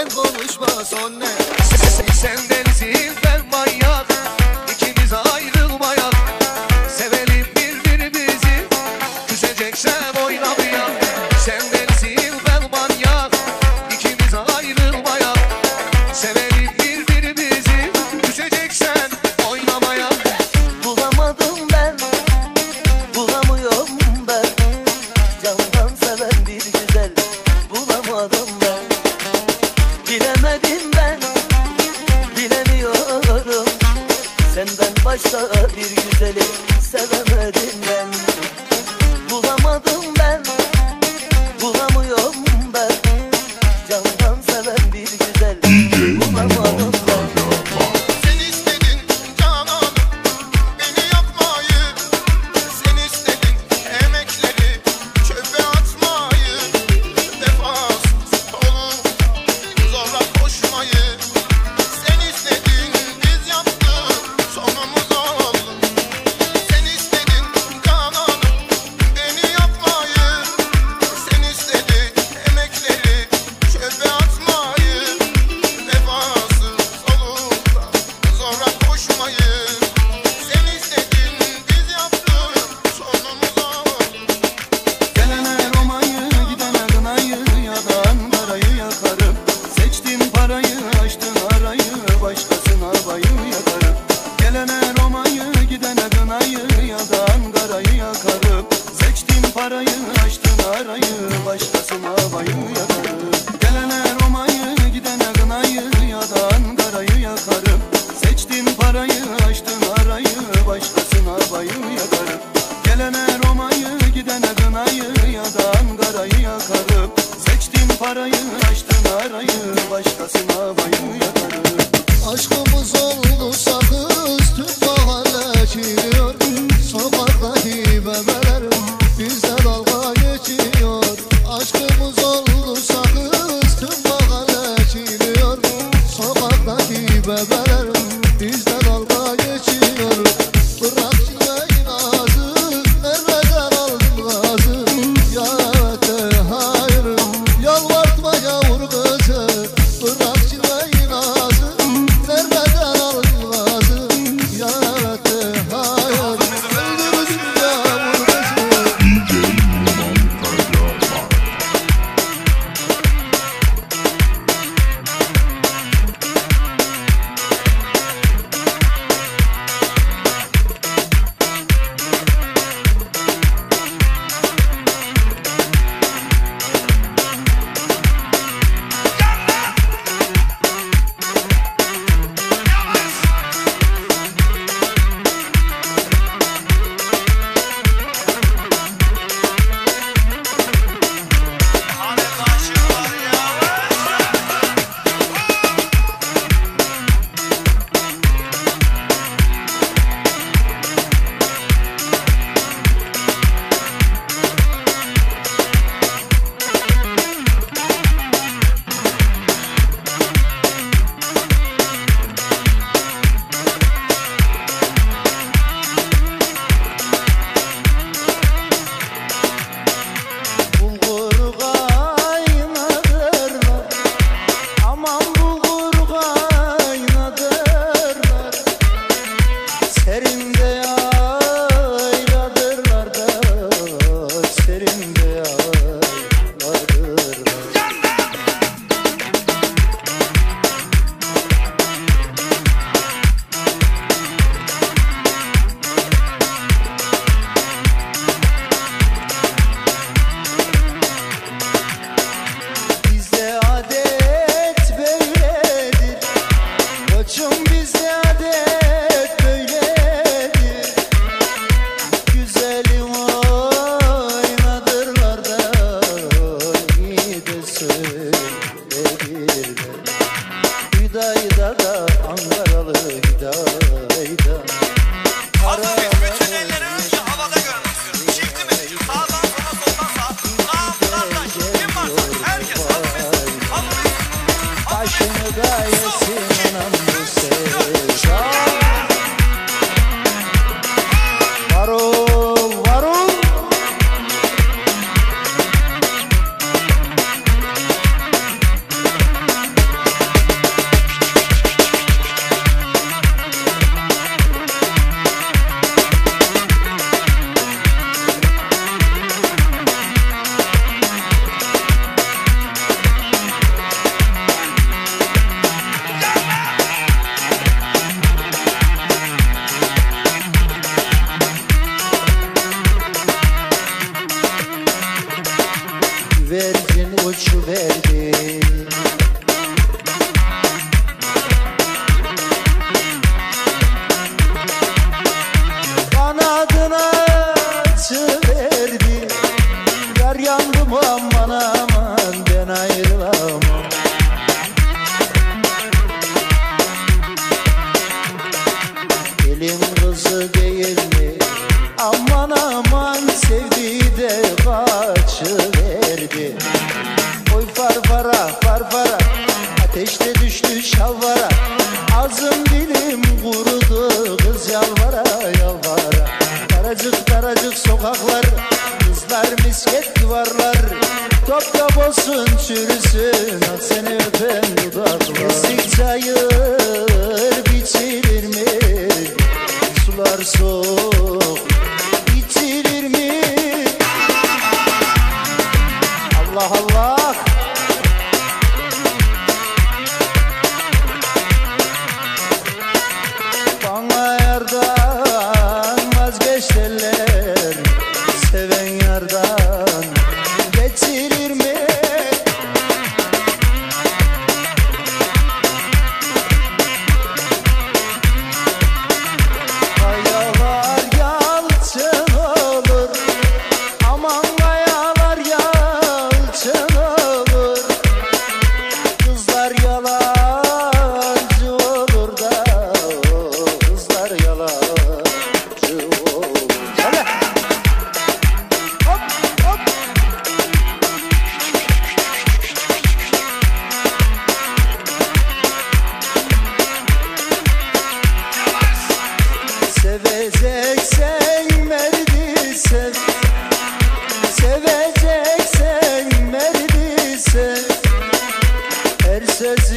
Sen konuşma sonra. Sen ben. Bilemiyorum. Senden başka bir güzeli sevemedim ben. Bulamadım sarayı Başlasın havayı yakarım Koçum biz verdin uç verdin yalvara. Ağzım dilim kurudu kız yalvara yalvara. Daracık daracık sokaklar Kızlar misket duvarlar. Top top olsun çürüsün Ah seni öpen dudaklar. Pislik çayır biçilir says